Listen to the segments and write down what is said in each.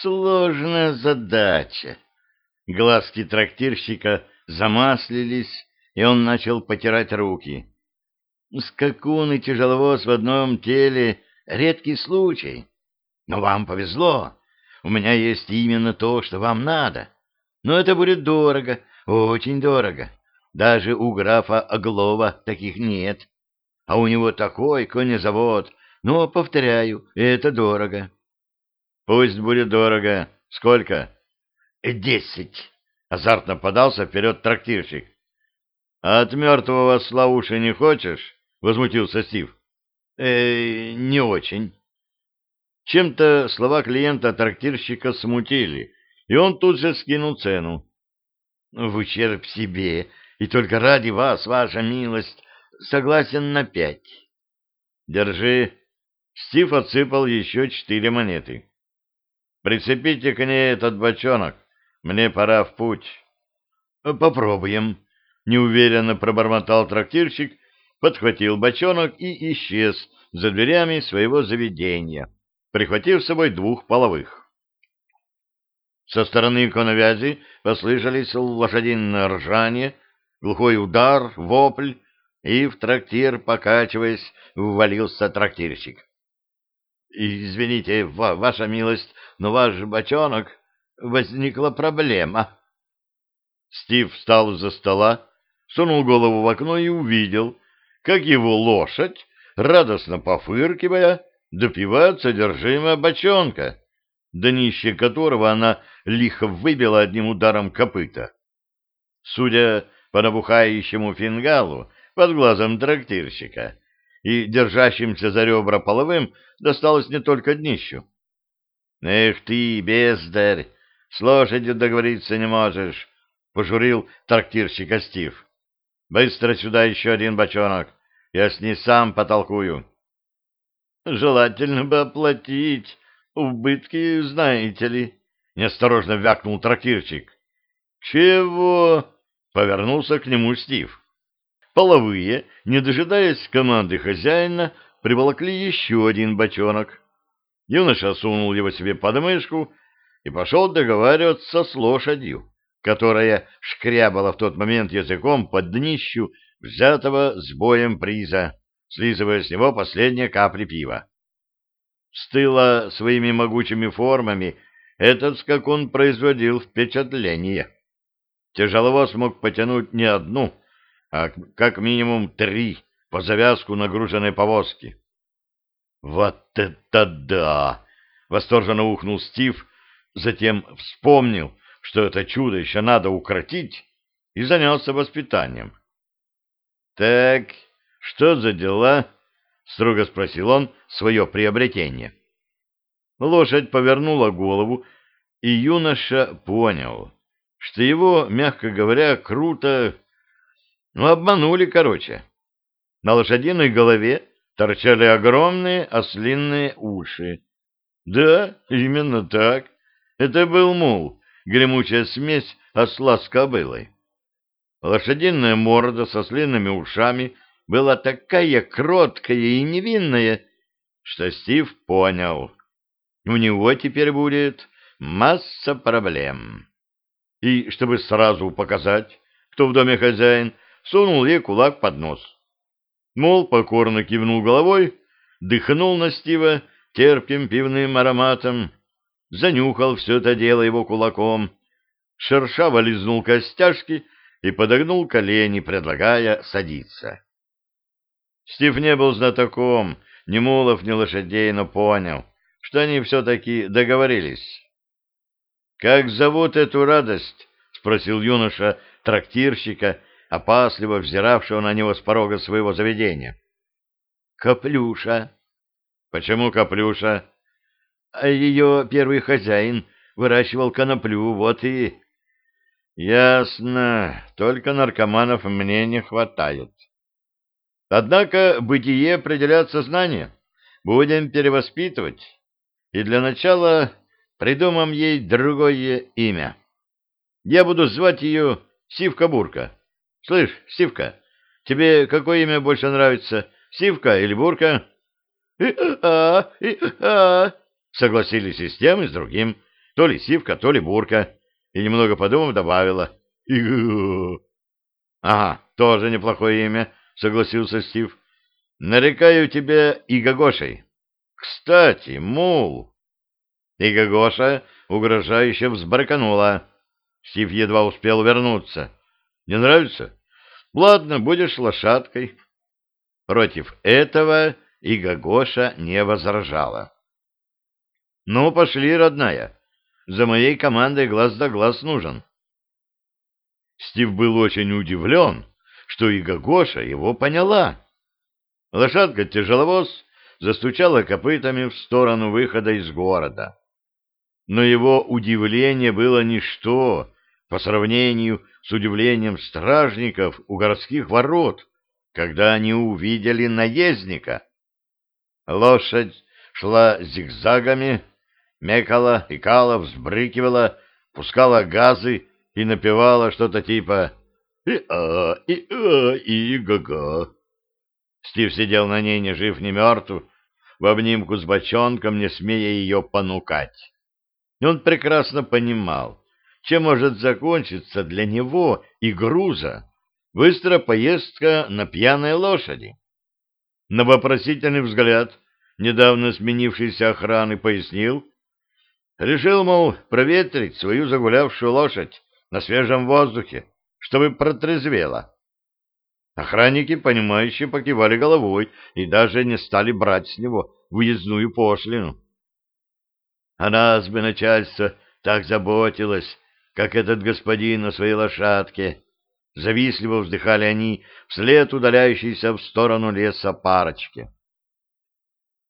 Сложная задача. Глазки трактирщика замаслились, и он начал потирать руки. Скакун и тяжеловоз в одном теле — редкий случай. Но вам повезло. У меня есть именно то, что вам надо. Но это будет дорого, очень дорого. Даже у графа Оглова таких нет. А у него такой конезавод. Но, повторяю, это дорого. Пусть будет дорого. Сколько? Десять. Азартно подался вперед трактирщик. А от мертвого Славуши не хочешь? Возмутился Стив. Э, не очень. Чем-то слова клиента трактирщика смутили, и он тут же скинул цену. В ущерб себе, и только ради вас, ваша милость, согласен на пять. Держи. Стив отсыпал еще четыре монеты. Прицепите к ней этот бочонок. Мне пора в путь. Попробуем. Неуверенно пробормотал трактирщик, подхватил бочонок и исчез за дверями своего заведения прихватив с собой двух половых. Со стороны коновязи послышались лошадиное ржание, глухой удар, вопль, и в трактир, покачиваясь, ввалился трактирщик. — Извините, ваша милость, но ваш бочонок... Возникла проблема. Стив встал из-за стола, сунул голову в окно и увидел, как его лошадь, радостно пофыркивая, допивает содержимое бочонка, днище которого она лихо выбила одним ударом копыта. Судя по набухающему фингалу под глазом трактирщика и держащимся за ребра половым, досталось не только днищу. — Эх ты, бездарь, с лошадью договориться не можешь, — пожурил трактирщик Стив. — Быстро сюда еще один бочонок, я с ней сам потолкую. Желательно бы оплатить. Убытки, знаете ли. Неосторожно вякнул трактирчик. Чего? Повернулся к нему Стив. Половые, не дожидаясь команды хозяина, приволокли еще один бочонок. Юноша сунул его себе под мышку и пошел договариваться с лошадью, которая шкрябала в тот момент языком под днищу взятого с боем приза слизывая с него последние капли пива. Стыло своими могучими формами, этот скакун производил впечатление. Тяжеловоз мог потянуть не одну, а как минимум три по завязку нагруженной повозки. «Вот это да!» — восторженно ухнул Стив, затем вспомнил, что это чудо еще надо укротить, и занялся воспитанием. «Так, «Что за дела?» — строго спросил он свое приобретение. Лошадь повернула голову, и юноша понял, что его, мягко говоря, круто... Ну, обманули, короче. На лошадиной голове торчали огромные ослинные уши. Да, именно так. Это был мул, гремучая смесь осла с кобылой. Лошадиная морда со ослиными ушами — была такая кроткая и невинная, что Стив понял, у него теперь будет масса проблем. И, чтобы сразу показать, кто в доме хозяин, сунул ей кулак под нос. Мол, покорно кивнул головой, дыхнул на Стива терпким пивным ароматом, занюхал все это дело его кулаком, шершаво лизнул костяшки и подогнул колени, предлагая садиться. Стив не был знатоком ни мулов, ни лошадей, но понял, что они все-таки договорились. — Как зовут эту радость? — спросил юноша трактирщика, опасливо взиравшего на него с порога своего заведения. — Каплюша. — Почему Каплюша? — А ее первый хозяин выращивал коноплю, вот и... — Ясно, только наркоманов мне не хватает. Однако бытие определяет сознание. Будем перевоспитывать. И для начала придумам ей другое имя. Я буду звать ее Сивка-Бурка. Слышь, Сивка, тебе какое имя больше нравится, Сивка или Бурка? И-а, и-а, согласились и с тем, и с другим. То ли сивка, то ли бурка. И немного подумав, добавила. Ага, тоже неплохое имя, согласился Стив. Нарекаю тебя Игогошей. Кстати, мул. Игогоша угрожающе взбрыканула. Стив едва успел вернуться. Не нравится? Ладно, будешь лошадкой. Против этого Игогоша не возражала. Ну, пошли, родная. За моей командой глаз да глаз нужен. Стив был очень удивлен, что Игогоша его поняла. Лошадка-тяжеловоз застучала копытами в сторону выхода из города. Но его удивление было ничто по сравнению с удивлением стражников у городских ворот, когда они увидели наездника. Лошадь шла зигзагами, мекала, икала, взбрыкивала, пускала газы и напевала что-то типа «И-а, и-а, и-га-га». Стив сидел на ней ни жив, ни мертв, в обнимку с бочонком, не смея ее понукать. И он прекрасно понимал, чем может закончиться для него и груза быстрая поездка на пьяной лошади. На вопросительный взгляд недавно сменившейся охраны пояснил, решил, мол, проветрить свою загулявшую лошадь на свежем воздухе, чтобы протрезвела. Охранники, понимающие, покивали головой и даже не стали брать с него выездную пошлину. А нас бы начальство так заботилось, как этот господин на своей лошадке. Завистливо вздыхали они вслед удаляющейся в сторону леса парочки.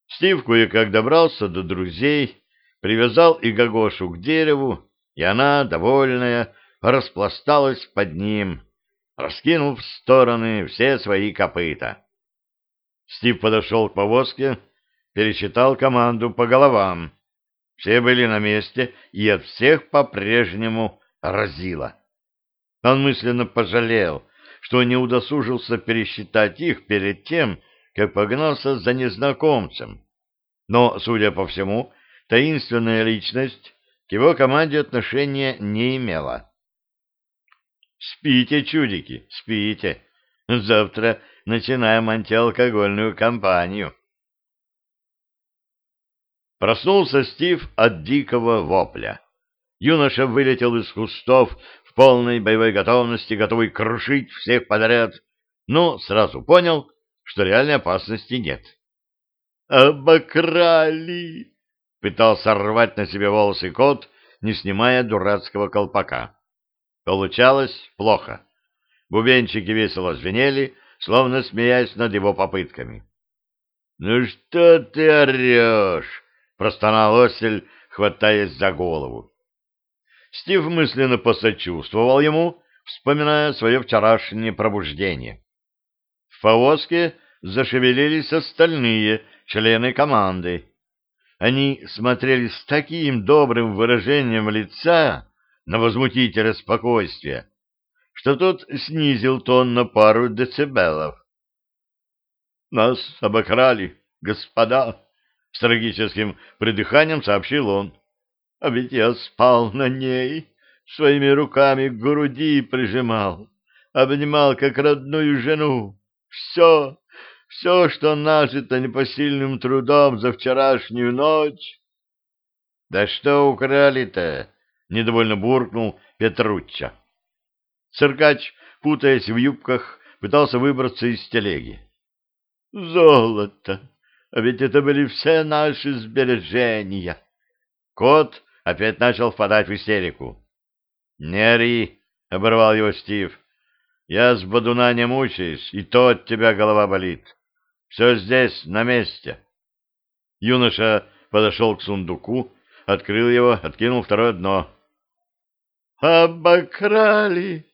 Стив кое-как добрался до друзей, привязал и Гагошу к дереву, и она, довольная, распласталась под ним, раскинув в стороны все свои копыта. Стив подошел к повозке, пересчитал команду по головам. Все были на месте, и от всех по-прежнему разило. Он мысленно пожалел, что не удосужился пересчитать их перед тем, как погнался за незнакомцем. Но, судя по всему, таинственная личность к его команде отношения не имела. Спите, чудики, спите. Завтра начинаем антиалкогольную кампанию. Проснулся Стив от дикого вопля. Юноша вылетел из кустов в полной боевой готовности, готовый крушить всех подряд, но сразу понял, что реальной опасности нет. «Обокрали!» — пытался рвать на себе волосы кот, не снимая дурацкого колпака. Получалось плохо. Бубенчики весело звенели, словно смеясь над его попытками. — Ну что ты орешь? — простонал Осель, хватаясь за голову. Стив мысленно посочувствовал ему, вспоминая свое вчерашнее пробуждение. В повозке зашевелились остальные члены команды. Они смотрели с таким добрым выражением лица, на возмутителя спокойствия, что тот снизил тон на пару децибелов. «Нас обокрали, господа!» — с трагическим придыханием сообщил он. «А ведь я спал на ней, своими руками к груди прижимал, обнимал как родную жену. Все, все, что нажито непосильным трудом за вчерашнюю ночь». «Да что украли-то?» — недовольно буркнул Петручча. Циркач, путаясь в юбках, пытался выбраться из телеги. «Золото! А ведь это были все наши сбережения!» Кот опять начал впадать в истерику. «Не ори!» — оборвал его Стив. «Я с бодуна не мучаюсь, и то от тебя голова болит. Все здесь, на месте». Юноша подошел к сундуку, открыл его, откинул второе дно. Обокрали!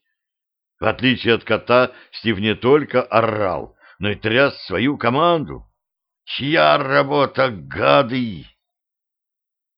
В отличие от кота, Стив не только орал, но и тряс свою команду. Чья работа, гады!